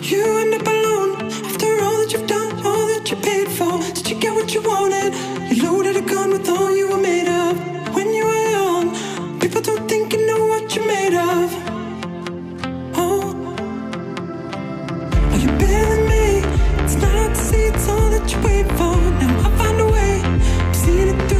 You end up alone after all that you've done, all that you paid for. Did you get what you wanted? You loaded a gun with all you were made of. When you were young, people don't think you know what you're made of. Oh, are you better than me? It's not hard to see, it's all that you wait for. Now I find a way, I'm seeing it through.